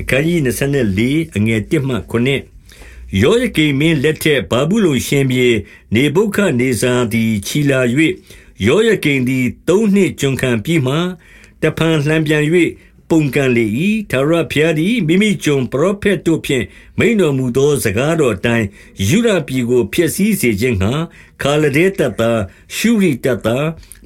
အခန်းကြီး24အငယ်1မှ9ယောယကိမင်းလက်ထက်ဘာဘူးလုံရှင်ပြေနေဘုခနေဇာသည်ခြီလာ၍ယောယကိန်သည်သုံးနှစ်ကျွန်ခံပြီးမှတဖန်လှံပြန်၍ ပုန်ကန်လေ၏သာရဖျားသည်မိမိကျွန်ပရောဖက်တို့ဖြင့်မိန်တော်မူသောစကားတော်အတိုင်းယူရပြည်ကိုဖျက်ဆီးစေခြင်းငှာခါလဒဲတတရှုရိတတ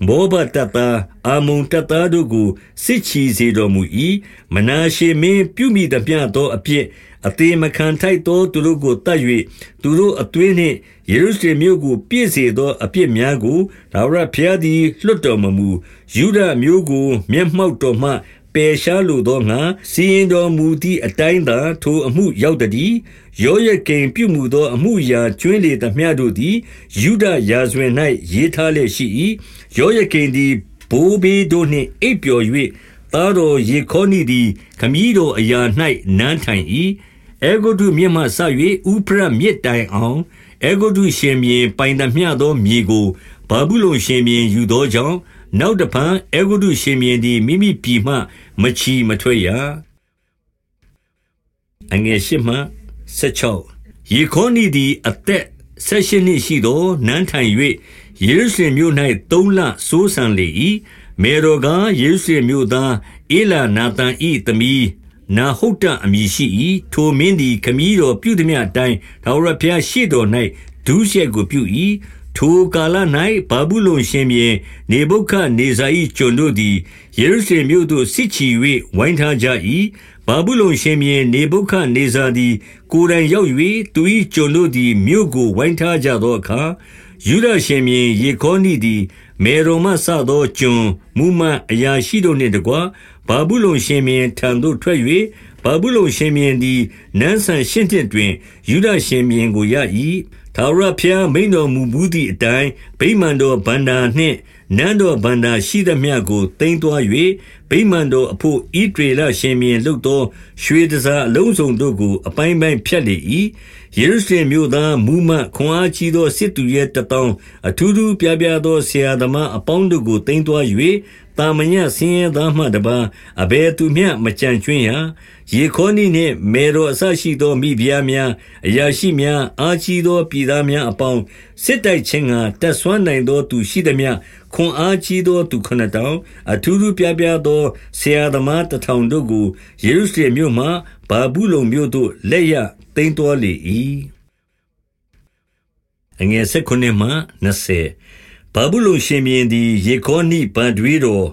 မောဘတတအာမုန်တတတို့ကိုစစ်ချီစေတော်မူ၏မနာရှေမင်းပြုမိသည်ပြသောအပြစ်အသေးမခံထိုက်သောသူတို့ကိုတတ်၍သူတို့အသွေးနှင့်ယေရုရှလင်မြို့ကိုပြည့်စေသောအပြစ်များကိုဒါဝရဖျားသည်လွတ်တော်မမူယူဒမျိုးကိုမျက်မှောက်တော်မှ ပယ်ရှားလိုသောငါစီရင်တော်မူသည့်အတိုင်းသာထိုအမှုရောက်သည်ရောရကိန်ပြုမှုသောအမှုရာကျွင်းလေသမျှတို့သည်ယူဒရာဇဝင်၌ရေးထားလျက်ရှိ၏ရောရကိန်သည်ဘိုးဘေးတို့နှင့်အိပ်ပျော်၍သားတော်ယေခေါနိသည်ခမည်းတော်အရာ၌နန်းထိုင်၏အေဂုတုမြင့်မှဆ၍ဥဖရမြစ်တိုင်အောင်အေဂုတုရှင်မြေပိုင်သမျှသောမြေကိုဘာဘူးလုံရှင်မြေယူသောကြောင့် နောက်တဖန်အေဂုတုရှင်မြေသည်မိမိပြည်မှ မချီမထွက်ရအငယ်ရှိမှ16ယေခေါနိသည်အသက်ဆက်ရှင်နှစ်ရှိသောနန်းထိုင်၍ယေရုရှလင်မြို့၌သုံးလစိုးစံလေ၏မေရောကယေရုရှလင်မြို့သားအေလာနာသန်ဤသမီးနာဟုတ်တအမည်ရှိ၏ထိုမင်းသည်ခမည်းတော်ပြုသည်မြအတိုင်းထာဝရဘုရားရှေ့တော်၌ဒုစရိုက်ကိုပြု၏ ထိုကာလ၌ဘာဘူးလုံရှင်မြေနေဘုခနေဇာ၏ကျွန်တို့သည်ယေရုရှလင်မြို့သို့စစ်ချီ၍ဝိုင်းထားကြ၏ဘာဘူးလုံရှင်မြေနေဘုခနေဇာသည် ကိုယ်တိုင်ရောက်၍သူ၏ကျွန်တို့သည်မြို့ကိုဝိုင်းထားကြသောအခါယူဒရှင်မြေယေခေါနိသည်မေရုံမှစသောကျွန်မူမအရာရှိတို့နှင့်တကွဘာဘူးလုံရှင်မြေထံသို့ထွက်၍ဘာဘူးလုံရှင်မြေသည်နန်းဆန်ရှင်းတဲ့တွင်ယူဒရှင်မြေကိုရ၏ ထာဝရဘုရားမိန်တော်မူဘူးသည့်အတိုင်းဗိမာန်တော်ဗန္တာနှင့် နန်းတော်ဗန္တာရှိသမျှကိုတင်သွား၍ဗိမာန်တော်အဖို့ဣဒေလရှင်မြင်လုသောရွှေတစားအလုံးစုံတို့ကို အပိုင်းပိုင်းဖြတ်လေ၏ယေရုရှလင်မြို့သားမူမခွန်အားကြီးသောစစ်သူရဲ့တတောင်းအထူးထူးပြပြသောဆရာသမားအပေါင်းတို့ကိုတင်သွား၍တာမညဆင်းရဲသားမှတပါအဘယ်သူမျှမကြံကျွင်းရယေခေါနိနှင့်မေတော်အဆရှိသောမိဖုရားများအရာရှိများအာချီသောပြည်သားများအပေါင်းစစ်တိုက်ခြင်းကတက်ဆွမ်းနိုင်သောသူရှိသည်မြ ခွန်အားကြီးသောသူခဏတောင်အထူးထူးပြပြသောဆရာသမားတထောင်တို့ကိုယေရုရှလင်မြို့မှဘာဘူးလုံမြို့သို့လက်ရသိမ်းတော်လေ၏အငယ်၁၉မှ20ဘာဘူးလုံရှင်မြင်းသည်ယေခေါနိဗန်တွေးတော်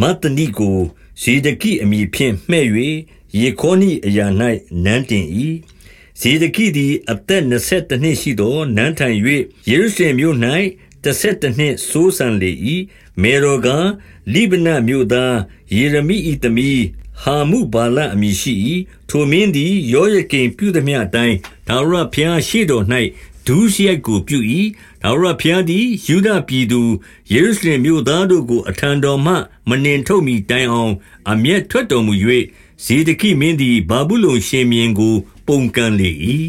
မတ်တနိကိုဇေဒကိအမည်ဖြင့်မှဲ့၍ယေခေါနိအရာ၌နန်းတင်၏ဇေဒကိသည်အသက်22နှစ်ရှိသောနန်းထိုင်၍ယေရုရှလင်မြို့၌ 17နှစ်စိုးစံလေ၏မေရောကလိဗနမြို့သားယေရမိ၏သမီးဟာမုဘာလအမည်ရှိ၏ထိုမင်းသည်ယောယကိန်ပြုသည်မြအတိုင်းဒါဝရဖျားရှိတော်၌ဒုစရိုက်ကိုပြု၏ထာဝရဘုရားသည်ယူဒပြည်သူယေရုရှလင်မြို့သားတို့ကိုအထံတော်မှမနှင်ထုတ်မီတိုင်အောင်အမျက်ထွက်တော်မူ၍ဇေဒကိမင်းသည်ဘာဘူးလုံရှင်မြင်းကို ပုန်ကန်လေ၏